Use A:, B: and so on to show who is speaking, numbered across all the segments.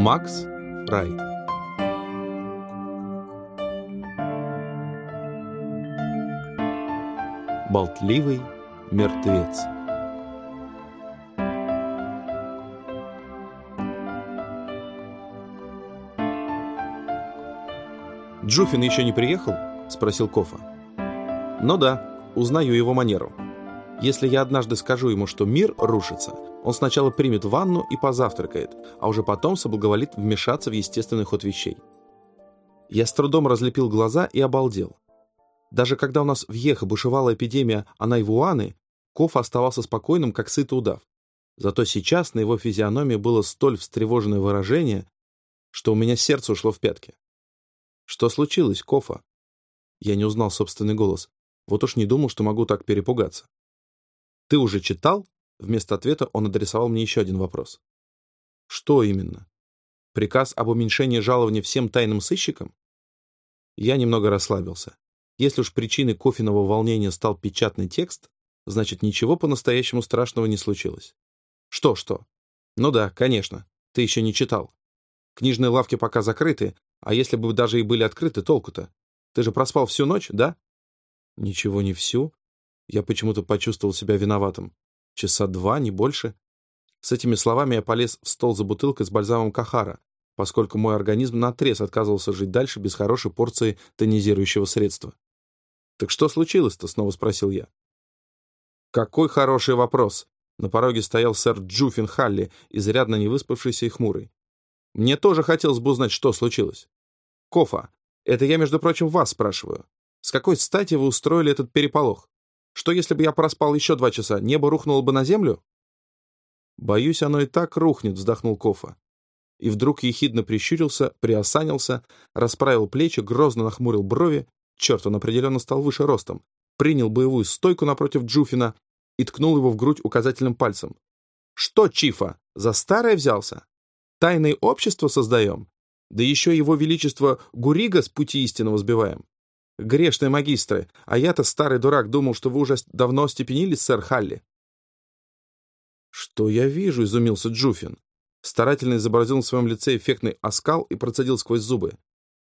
A: Макс Рай Болтливый мертвец «Джуфин еще не приехал?» — спросил Кофа. «Ну да, узнаю его манеру. Если я однажды скажу ему, что мир рушится, он сначала примет ванну и позавтракает, а уже потом соблаговолит вмешаться в естественный ход вещей. Я с трудом разлепил глаза и обалдел. Даже когда у нас в Ехо бушевала эпидемия анайвуаны, Кофа оставался спокойным, как сытый удав. Зато сейчас на его физиономии было столь встревоженное выражение, что у меня сердце ушло в пятки. «Что случилось, Кофа?» Я не узнал собственный голос. Вот уж не думал, что могу так перепугаться. «Ты уже читал?» Вместо ответа он адресовал мне еще один вопрос. «Что именно? Приказ об уменьшении жалования всем тайным сыщикам?» Я немного расслабился. Если уж причиной кофейного волнения стал печатный текст, значит, ничего по-настоящему страшного не случилось. Что-что? Ну да, конечно, ты еще не читал. Книжные лавки пока закрыты, а если бы даже и были открыты, толку-то? Ты же проспал всю ночь, да? Ничего не всю. Я почему-то почувствовал себя виноватым. Часа два, не больше. С этими словами я полез в стол за бутылкой с бальзамом Кахара, поскольку мой организм наотрез отказывался жить дальше без хорошей порции тонизирующего средства. «Так что случилось-то?» — снова спросил я. «Какой хороший вопрос!» На пороге стоял сэр Джуффин Халли, изрядно не выспавшийся и хмурый. «Мне тоже хотелось бы узнать, что случилось. Кофа, это я, между прочим, вас спрашиваю. С какой стати вы устроили этот переполох? Что, если бы я проспал еще два часа, небо рухнуло бы на землю?» «Боюсь, оно и так рухнет», — вздохнул Кофа. И вдруг ехидно прищурился, приосанился, расправил плечи, грозно нахмурил брови. Черт, он определенно стал выше ростом. Принял боевую стойку напротив Джуфина и ткнул его в грудь указательным пальцем. «Что, Чифа, за старое взялся? Тайное общество создаем? Да еще его величество Гурига с пути истинного сбиваем. Грешные магистры, а я-то, старый дурак, думал, что вы уже давно степенились, сэр Халли. «Что я вижу?» — изумился Джуфин. Старательно изобразил на своем лице эффектный оскал и процедил сквозь зубы.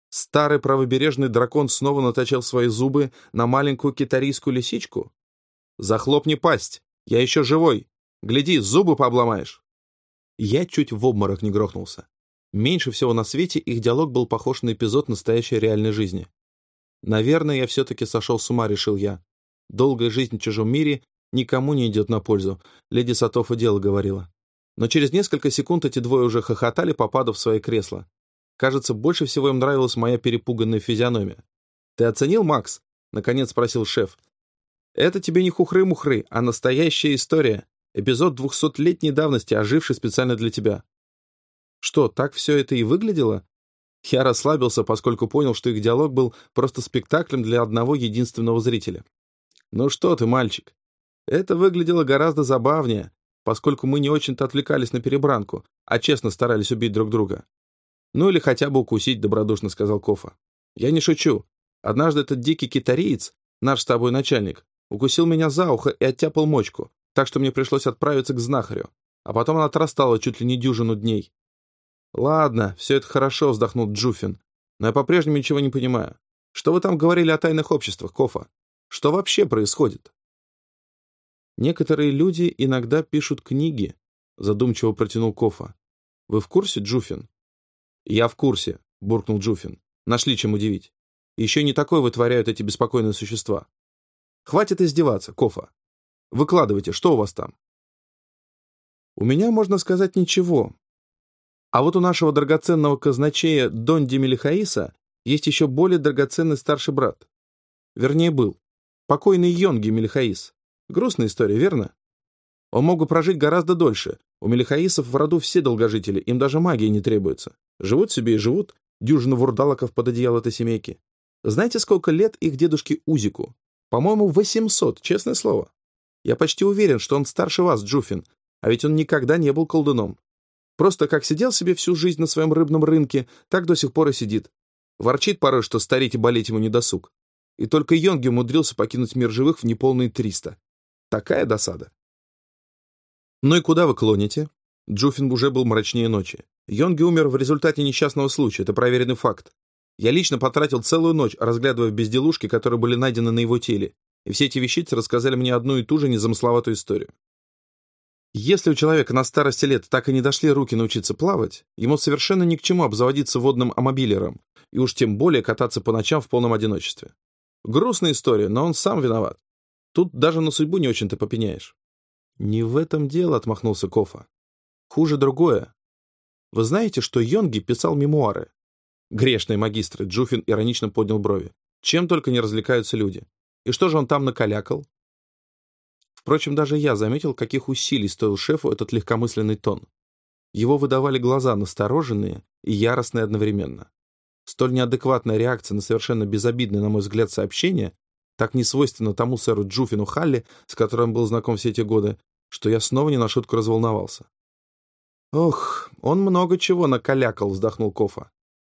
A: Старый правобережный дракон снова наточил свои зубы на маленькую китарийскую лисичку? «Захлопни пасть! Я еще живой! Гляди, зубы пообломаешь!» Я чуть в обморок не грохнулся. Меньше всего на свете их диалог был похож на эпизод настоящей реальной жизни. Наверное, я все-таки сошел с ума, решил я. Долгая жизнь в чужом мире никому не идет на пользу, леди Сатофа дело говорила. Но через несколько секунд эти двое уже хохотали, попадав в свои кресла. Кажется, больше всего им нравилась моя перепуганная физиономия. «Ты оценил, Макс?» — наконец спросил шеф. «Это тебе не хухры-мухры, а настоящая история. Эпизод двухсотлетней давности, оживший специально для тебя». «Что, так все это и выглядело?» Я расслабился, поскольку понял, что их диалог был просто спектаклем для одного единственного зрителя. «Ну что ты, мальчик? Это выглядело гораздо забавнее, поскольку мы не очень-то отвлекались на перебранку, а честно старались убить друг друга. Ну или хотя бы укусить, добродушно сказал Кофа. Я не шучу. Однажды этот дикий китариец, наш с тобой начальник, укусил меня за ухо и оттяпал мочку, так что мне пришлось отправиться к знахарю. А потом она отрастала чуть ли не дюжину дней. «Ладно, все это хорошо», — вздохнул Джуфин. «Но я по-прежнему ничего не понимаю. Что вы там говорили о тайных обществах, Кофа? Что вообще происходит?» «Некоторые люди иногда пишут книги», — задумчиво протянул Кофа. «Вы в курсе, Джуфин?» «Я в курсе», — буркнул Джуфин. «Нашли чем удивить. Еще не такое вытворяют эти беспокойные существа. Хватит издеваться, Кофа. Выкладывайте, что у вас там?» «У меня, можно сказать, ничего. А вот у нашего драгоценного казначея Донди Мелихаиса есть еще более драгоценный старший брат. Вернее, был. Покойный Йонги Мелихаис. Грустная история, верно? Он мог бы прожить гораздо дольше. У Мелихаисов в роду все долгожители, им даже магии не требуется. Живут себе и живут. Дюжина вурдалаков под одеяло этой семейки. Знаете, сколько лет их дедушке Узику? По-моему, 800, честное слово. Я почти уверен, что он старше вас, Джуфин, а ведь он никогда не был колдуном. Просто как сидел себе всю жизнь на своем рыбном рынке, так до сих пор и сидит. Ворчит порой, что стареть и болеть ему не досуг. И только Йонги умудрился покинуть мир живых в неполные триста. Такая досада. «Ну и куда вы клоните?» Джуфин уже был мрачнее ночи. Йонги умер в результате несчастного случая, это проверенный факт. Я лично потратил целую ночь, разглядывая безделушки, которые были найдены на его теле, и все эти вещицы рассказали мне одну и ту же незамысловатую историю. Если у человека на старости лет так и не дошли руки научиться плавать, ему совершенно ни к чему обзаводиться водным амобилером, и уж тем более кататься по ночам в полном одиночестве. Грустная история, но он сам виноват. Тут даже на судьбу не очень-то попеняешь. «Не в этом дело», — отмахнулся Кофа. «Хуже другое. Вы знаете, что Йонги писал мемуары?» Грешные магистры, Джуфин иронично поднял брови. Чем только не развлекаются люди. И что же он там накалякал? Впрочем, даже я заметил, каких усилий стоил шефу этот легкомысленный тон. Его выдавали глаза настороженные и яростные одновременно. Столь неадекватная реакция на совершенно безобидное, на мой взгляд, сообщение так не свойственно тому сэру Джуфину Халли, с которым был знаком все эти годы, что я снова не на шутку разволновался. «Ох, он много чего накалякал», — вздохнул Кофа.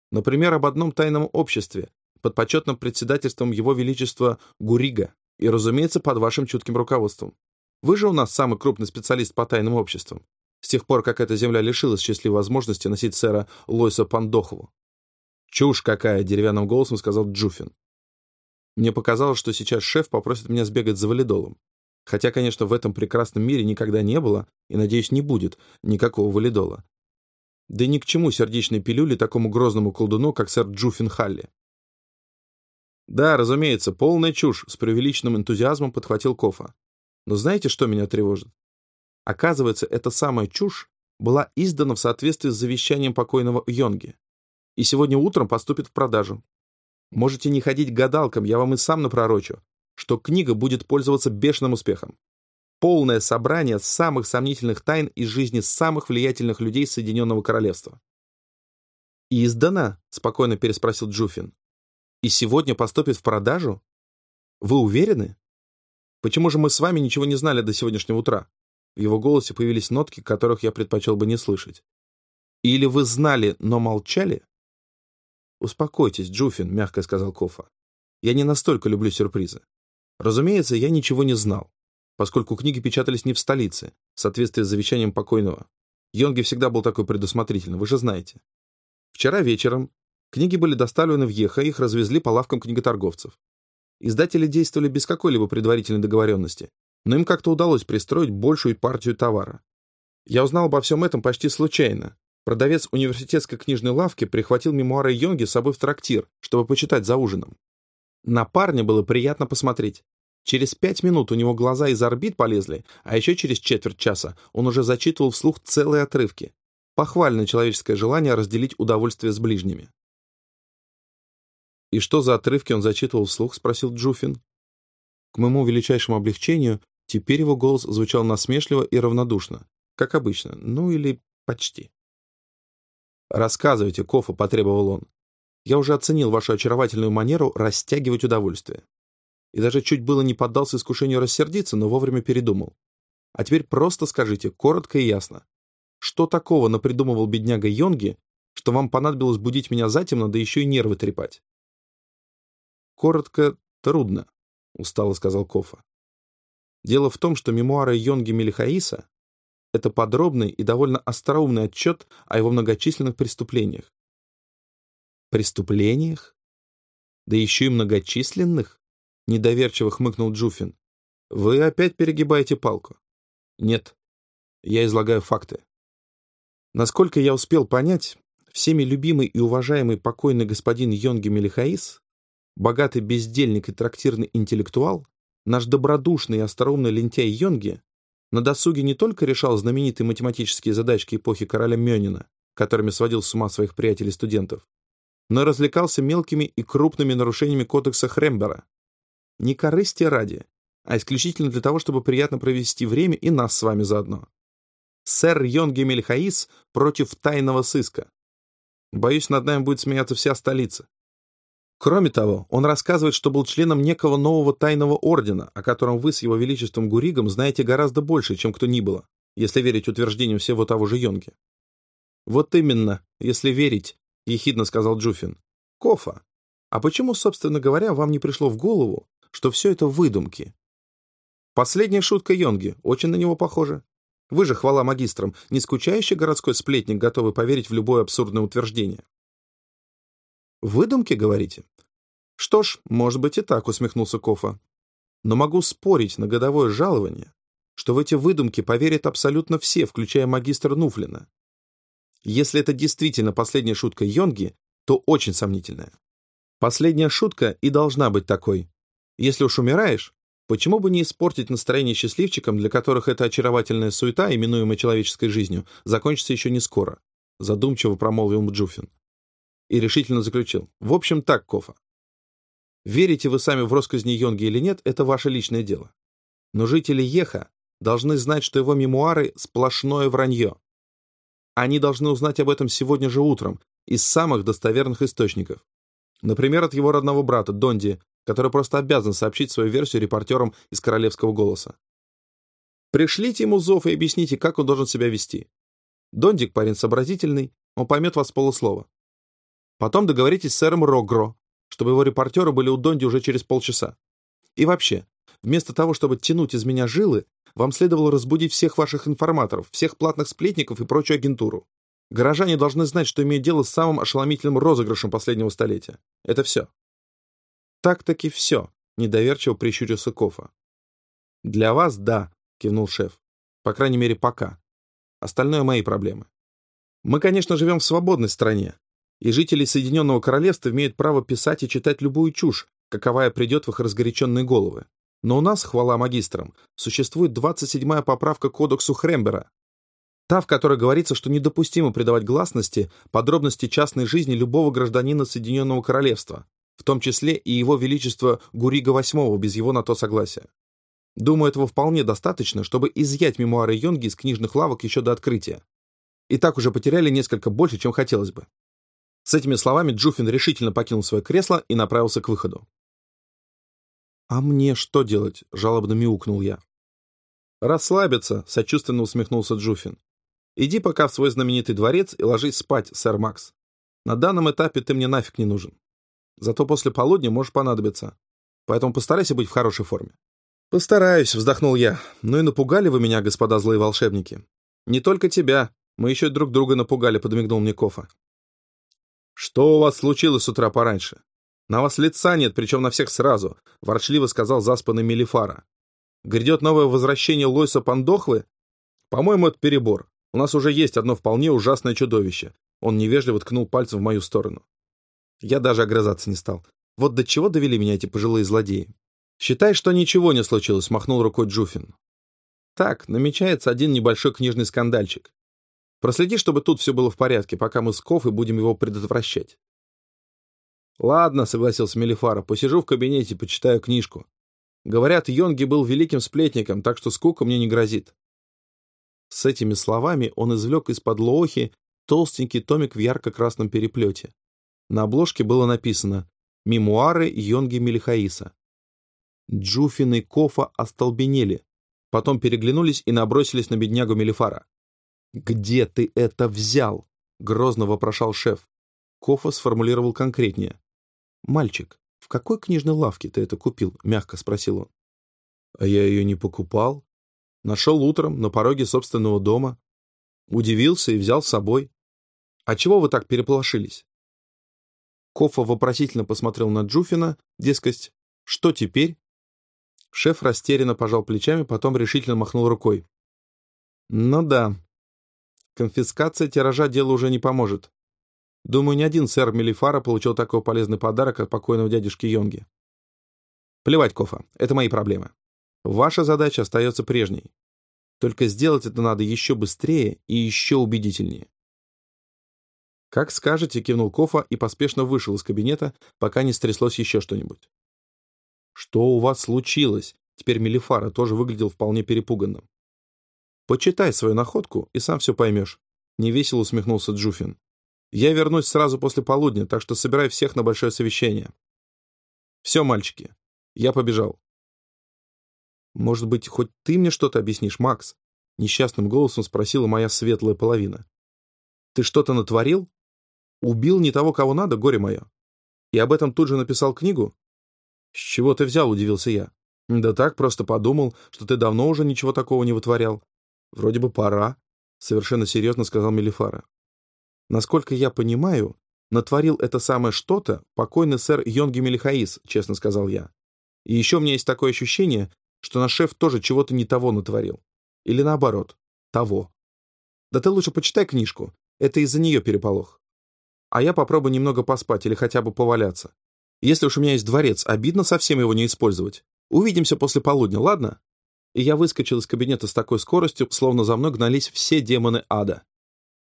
A: «Например, об одном тайном обществе, под почетным председательством Его Величества Гурига. И, разумеется, под вашим чутким руководством. Вы же у нас самый крупный специалист по тайным обществам. С тех пор, как эта земля лишилась счастливой возможности носить сэра Лойса Пандохову. «Чушь какая!» — деревянным голосом сказал Джуфин. Мне показалось, что сейчас шеф попросит меня сбегать за валидолом. Хотя, конечно, в этом прекрасном мире никогда не было, и, надеюсь, не будет никакого валидола. Да ни к чему сердечной пилюли такому грозному колдуну, как сэр Джуфин Халли. «Да, разумеется, полная чушь», — с преувеличенным энтузиазмом подхватил Кофа. «Но знаете, что меня тревожит? Оказывается, эта самая чушь была издана в соответствии с завещанием покойного Йонги. И сегодня утром поступит в продажу. Можете не ходить гадалкам, я вам и сам напророчу, что книга будет пользоваться бешеным успехом. Полное собрание самых сомнительных тайн из жизни самых влиятельных людей Соединенного Королевства. «Издана?» — спокойно переспросил Джуфин и сегодня поступит в продажу? Вы уверены? Почему же мы с вами ничего не знали до сегодняшнего утра? В его голосе появились нотки, которых я предпочел бы не слышать. Или вы знали, но молчали? Успокойтесь, Джуфин, мягко сказал Кофа. Я не настолько люблю сюрпризы. Разумеется, я ничего не знал, поскольку книги печатались не в столице, в соответствии с завещанием покойного. Йонги всегда был такой предусмотрительный, вы же знаете. Вчера вечером Книги были доставлены в Еха, их развезли по лавкам книготорговцев. Издатели действовали без какой-либо предварительной договоренности, но им как-то удалось пристроить большую партию товара. Я узнал обо всем этом почти случайно. Продавец университетской книжной лавки прихватил мемуары Йонги с собой в трактир, чтобы почитать за ужином. На парня было приятно посмотреть. Через пять минут у него глаза из орбит полезли, а еще через четверть часа он уже зачитывал вслух целые отрывки. Похвальное человеческое желание разделить удовольствие с ближними. «И что за отрывки он зачитывал вслух?» — спросил Джуфин. К моему величайшему облегчению, теперь его голос звучал насмешливо и равнодушно, как обычно, ну или почти. «Рассказывайте, Кофа», — потребовал он. «Я уже оценил вашу очаровательную манеру растягивать удовольствие. И даже чуть было не поддался искушению рассердиться, но вовремя передумал. А теперь просто скажите, коротко и ясно. Что такого напридумывал бедняга Йонги, что вам понадобилось будить меня затемно, да еще и нервы трепать?» «Коротко, трудно», — устало сказал Кофа. Дело в том, что мемуары Йонги Мелихаиса — это подробный и довольно остроумный отчет о его многочисленных преступлениях. «Преступлениях? Да еще и многочисленных?» — недоверчиво хмыкнул Джуфин. «Вы опять перегибаете палку». «Нет, я излагаю факты. Насколько я успел понять, всеми любимый и уважаемый покойный господин Йонги Мелихаис богатый бездельник и трактирный интеллектуал, наш добродушный и остроумный лентяй Йонги на досуге не только решал знаменитые математические задачки эпохи короля Мёнина, которыми сводил с ума своих приятелей-студентов, но развлекался мелкими и крупными нарушениями кодекса Хрембера. Не корысти ради, а исключительно для того, чтобы приятно провести время и нас с вами заодно. Сэр Йонги Мельхаис против тайного сыска. Боюсь, над нами будет смеяться вся столица. Кроме того, он рассказывает, что был членом некого нового тайного ордена, о котором вы с его величеством Гуригом знаете гораздо больше, чем кто ни было, если верить утверждениям всего того же Йонги. «Вот именно, если верить», — ехидно сказал Джуфин. «Кофа, а почему, собственно говоря, вам не пришло в голову, что все это выдумки?» Последняя шутка Йонги, очень на него похожа. Вы же, хвала магистрам, не скучающий городской сплетник, готовый поверить в любое абсурдное утверждение. «Выдумки, говорите?» «Что ж, может быть и так», — усмехнулся Кофа. «Но могу спорить на годовое жалование, что в эти выдумки поверят абсолютно все, включая магистра Нуфлина. Если это действительно последняя шутка Йонги, то очень сомнительная. Последняя шутка и должна быть такой. Если уж умираешь, почему бы не испортить настроение счастливчикам, для которых эта очаровательная суета, именуемая человеческой жизнью, закончится еще не скоро? Задумчиво промолвил Мджуфин. И решительно заключил. В общем так, Кофа. Верите вы сами в росказни Йонги или нет, это ваше личное дело. Но жители Еха должны знать, что его мемуары — сплошное вранье. Они должны узнать об этом сегодня же утром, из самых достоверных источников. Например, от его родного брата, Донди, который просто обязан сообщить свою версию репортерам из «Королевского голоса». Пришлите ему зов и объясните, как он должен себя вести. Дондик парень сообразительный, он поймет вас полуслова. Потом договоритесь с сэром Рогро, чтобы его репортеры были у Донди уже через полчаса. И вообще, вместо того, чтобы тянуть из меня жилы, вам следовало разбудить всех ваших информаторов, всех платных сплетников и прочую агентуру. Горожане должны знать, что имеют дело с самым ошеломительным розыгрышем последнего столетия. Это все. Так-таки все, недоверчиво прищурился Кофа. Для вас — да, кивнул шеф. По крайней мере, пока. Остальное мои проблемы. Мы, конечно, живем в свободной стране, и жители Соединенного Королевства имеют право писать и читать любую чушь, каковая придет в их разгоряченные головы. Но у нас, хвала магистрам, существует 27-я поправка к кодексу Хрембера, та, в которой говорится, что недопустимо придавать гласности подробности частной жизни любого гражданина Соединенного Королевства, в том числе и его величество Гурига VIII без его на то согласия. Думаю, этого вполне достаточно, чтобы изъять мемуары Йонги из книжных лавок еще до открытия. И так уже потеряли несколько больше, чем хотелось бы. С этими словами Джуфин решительно покинул свое кресло и направился к выходу. «А мне что делать?» — жалобно мяукнул я. «Расслабиться», — сочувственно усмехнулся Джуфин. «Иди пока в свой знаменитый дворец и ложись спать, сэр Макс. На данном этапе ты мне нафиг не нужен. Зато после полудня можешь понадобиться. Поэтому постарайся быть в хорошей форме». «Постараюсь», — вздохнул я. «Ну и напугали вы меня, господа злые волшебники». «Не только тебя. Мы еще друг друга напугали», — подмигнул мне Кофа. «Что у вас случилось с утра пораньше?» «На вас лица нет, причем на всех сразу», — ворчливо сказал заспанный Мелифара. «Грядет новое возвращение Лойса Пандохвы? По-моему, это перебор. У нас уже есть одно вполне ужасное чудовище». Он невежливо ткнул пальцем в мою сторону. Я даже огрызаться не стал. Вот до чего довели меня эти пожилые злодеи. «Считай, что ничего не случилось», — махнул рукой Джуфин. «Так, намечается один небольшой книжный скандальчик. Проследи, чтобы тут все было в порядке, пока мы с Кофой будем его предотвращать. «Ладно», — согласился Мелифара, — «посижу в кабинете, почитаю книжку. Говорят, Йонги был великим сплетником, так что скука мне не грозит». С этими словами он извлек из-под лоохи толстенький томик в ярко-красном переплете. На обложке было написано «Мемуары Йонги Мелихаиса». Джуфин и Кофа остолбенели, потом переглянулись и набросились на беднягу Мелифара. «Где ты это взял?» — грозно вопрошал шеф. Кофа сформулировал конкретнее. «Мальчик, в какой книжной лавке ты это купил?» — мягко спросил он. «А я ее не покупал. Нашел утром на пороге собственного дома. Удивился и взял с собой. А чего вы так переполошились?» Кофа вопросительно посмотрел на Джуфина, дескать, «Что теперь?» Шеф растерянно пожал плечами, потом решительно махнул рукой. «Ну да. Конфискация тиража делу уже не поможет. Думаю, ни один сэр Мелифара получил такой полезный подарок от покойного дядюшки Йонги. Плевать, Кофа, это мои проблемы. Ваша задача остается прежней. Только сделать это надо еще быстрее и еще убедительнее. «Как скажете», — кивнул Кофа и поспешно вышел из кабинета, пока не стряслось еще что-нибудь. «Что у вас случилось?» Теперь Мелифара тоже выглядел вполне перепуганным. «Почитай свою находку, и сам все поймешь», — невесело усмехнулся Джуфин. Я вернусь сразу после полудня, так что собирай всех на большое совещание. Все, мальчики, я побежал. Может быть, хоть ты мне что-то объяснишь, Макс? Несчастным голосом спросила моя светлая половина. Ты что-то натворил? Убил не того, кого надо, горе мое. И об этом тут же написал книгу? С чего ты взял, удивился я. Да так, просто подумал, что ты давно уже ничего такого не вытворял. Вроде бы пора, совершенно серьезно сказал Мелифара. Насколько я понимаю, натворил это самое что-то покойный сэр Йонги Мелихаис, честно сказал я. И еще у меня есть такое ощущение, что наш шеф тоже чего-то не того натворил. Или наоборот, того. Да ты лучше почитай книжку, это из-за нее переполох. А я попробую немного поспать или хотя бы поваляться. Если уж у меня есть дворец, обидно совсем его не использовать. Увидимся после полудня, ладно? И я выскочил из кабинета с такой скоростью, словно за мной гнались все демоны ада.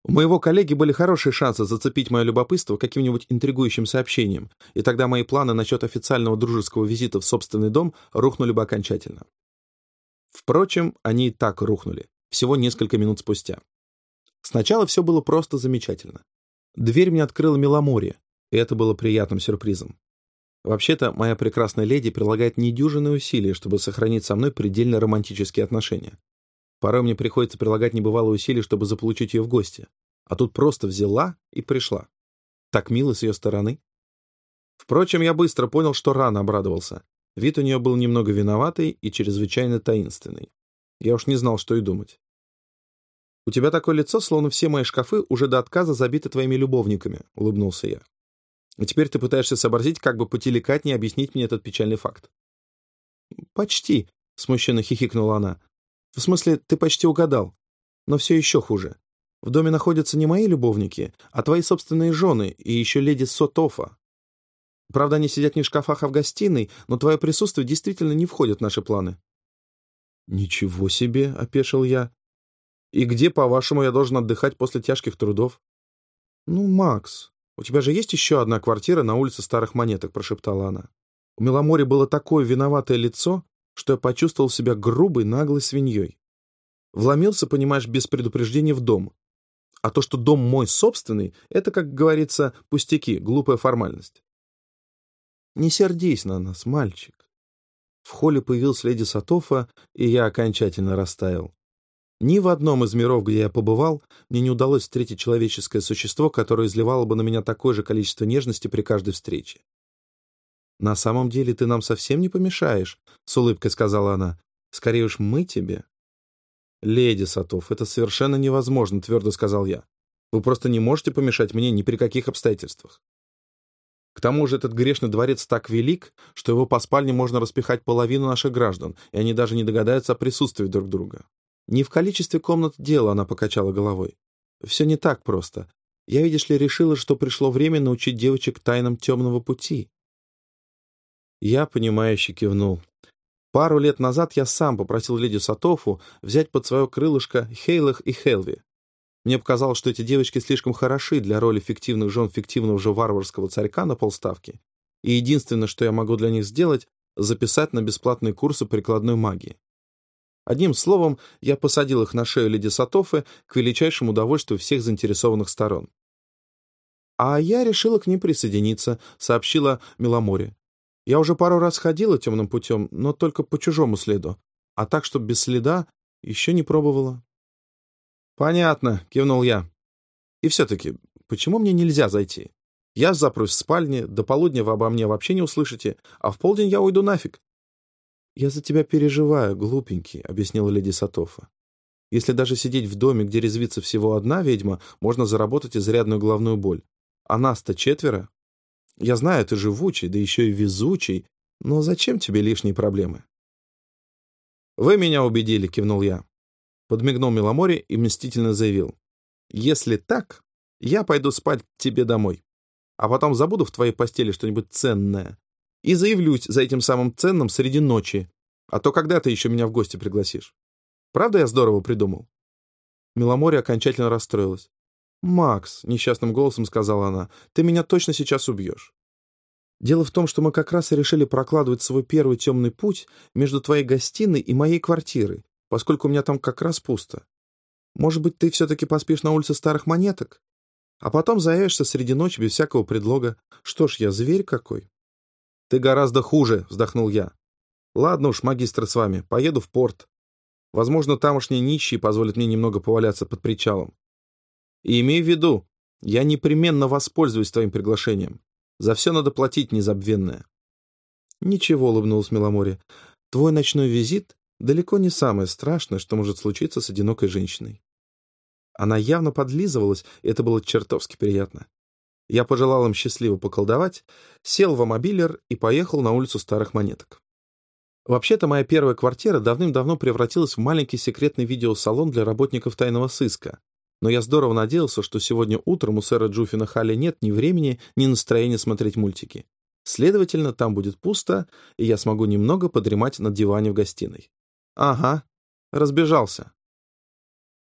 A: У моего коллеги были хорошие шансы зацепить мое любопытство каким-нибудь интригующим сообщением, и тогда мои планы насчет официального дружеского визита в собственный дом рухнули бы окончательно. Впрочем, они и так рухнули, всего несколько минут спустя. Сначала все было просто замечательно. Дверь мне открыла Меломорье, и это было приятным сюрпризом. Вообще-то, моя прекрасная леди прилагает недюжинные усилия, чтобы сохранить со мной предельно романтические отношения. Порой мне приходится прилагать небывалые усилия, чтобы заполучить ее в гости. А тут просто взяла и пришла. Так мило с ее стороны. Впрочем, я быстро понял, что рано обрадовался. Вид у нее был немного виноватый и чрезвычайно таинственный. Я уж не знал, что и думать. «У тебя такое лицо, словно все мои шкафы уже до отказа забиты твоими любовниками», — улыбнулся я. «И теперь ты пытаешься сообразить, как бы потеликатнее объяснить мне этот печальный факт». «Почти», — смущенно хихикнула она. В смысле, ты почти угадал. Но все еще хуже. В доме находятся не мои любовники, а твои собственные жены и еще леди Сотофа. Правда, они сидят не в шкафах, а в гостиной, но твое присутствие действительно не входит в наши планы». «Ничего себе!» — опешил я. «И где, по-вашему, я должен отдыхать после тяжких трудов?» «Ну, Макс, у тебя же есть еще одна квартира на улице Старых Монеток», — прошептала она. У Меломори было такое виноватое лицо, что я почувствовал себя грубой, наглой свиньей. Вломился, понимаешь, без предупреждения в дом. А то, что дом мой собственный, это, как говорится, пустяки, глупая формальность. Не сердись на нас, мальчик. В холле появился леди Сатофа, и я окончательно растаял. Ни в одном из миров, где я побывал, мне не удалось встретить человеческое существо, которое изливало бы на меня такое же количество нежности при каждой встрече. «На самом деле ты нам совсем не помешаешь», — с улыбкой сказала она. «Скорее уж мы тебе». «Леди Сатов, это совершенно невозможно», — твердо сказал я. «Вы просто не можете помешать мне ни при каких обстоятельствах». К тому же этот грешный дворец так велик, что его по спальне можно распихать половину наших граждан, и они даже не догадаются о присутствии друг друга. Не в количестве комнат дело, она покачала головой. Все не так просто. Я, видишь ли, решила, что пришло время научить девочек тайнам темного пути. Я, понимающе кивнул. Пару лет назад я сам попросил леди Сатофу взять под свое крылышко Хейлах и Хелви. Мне показалось, что эти девочки слишком хороши для роли фиктивных жен фиктивного же варварского царька на полставки, и единственное, что я могу для них сделать, записать на бесплатные курсы прикладной магии. Одним словом, я посадил их на шею леди Сатофы к величайшему удовольствию всех заинтересованных сторон. «А я решила к ним присоединиться», — сообщила Миломоре. Я уже пару раз ходила темным путем, но только по чужому следу. А так, чтобы без следа, еще не пробовала. «Понятно», — кивнул я. «И все-таки, почему мне нельзя зайти? Я запрусь в спальне, до полудня вы обо мне вообще не услышите, а в полдень я уйду нафиг». «Я за тебя переживаю, глупенький», — объяснила леди Сатофа. «Если даже сидеть в доме, где резвится всего одна ведьма, можно заработать изрядную головную боль. А нас-то четверо, я знаю, ты живучий, да еще и везучий, но зачем тебе лишние проблемы?» «Вы меня убедили», — кивнул я. Подмигнул Миломоре и мстительно заявил. «Если так, я пойду спать к тебе домой, а потом забуду в твоей постели что-нибудь ценное и заявлюсь за этим самым ценным среди ночи, а то когда ты еще меня в гости пригласишь? Правда я здорово придумал?» Миломоре окончательно расстроилась. «Макс», — несчастным голосом сказала она, — «ты меня точно сейчас убьешь». «Дело в том, что мы как раз и решили прокладывать свой первый темный путь между твоей гостиной и моей квартирой, поскольку у меня там как раз пусто. Может быть, ты все-таки поспишь на улице старых монеток? А потом заявишься среди ночи без всякого предлога. Что ж, я зверь какой». «Ты гораздо хуже», — вздохнул я. «Ладно уж, магистр с вами, поеду в порт. Возможно, тамошние нищие позволят мне немного поваляться под причалом. И имей в виду, я непременно воспользуюсь твоим приглашением. За все надо платить, незабвенное. Ничего, улыбнулась Меломоре. Твой ночной визит далеко не самое страшное, что может случиться с одинокой женщиной. Она явно подлизывалась, и это было чертовски приятно. Я пожелал им счастливо поколдовать, сел в мобилер и поехал на улицу старых монеток. Вообще-то моя первая квартира давным-давно превратилась в маленький секретный видеосалон для работников тайного сыска, но я здорово надеялся, что сегодня утром у сэра Джуфина Халли нет ни времени, ни настроения смотреть мультики. Следовательно, там будет пусто, и я смогу немного подремать на диване в гостиной. Ага, разбежался.